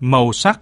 màu sắc.